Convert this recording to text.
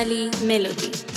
Bengali Melody.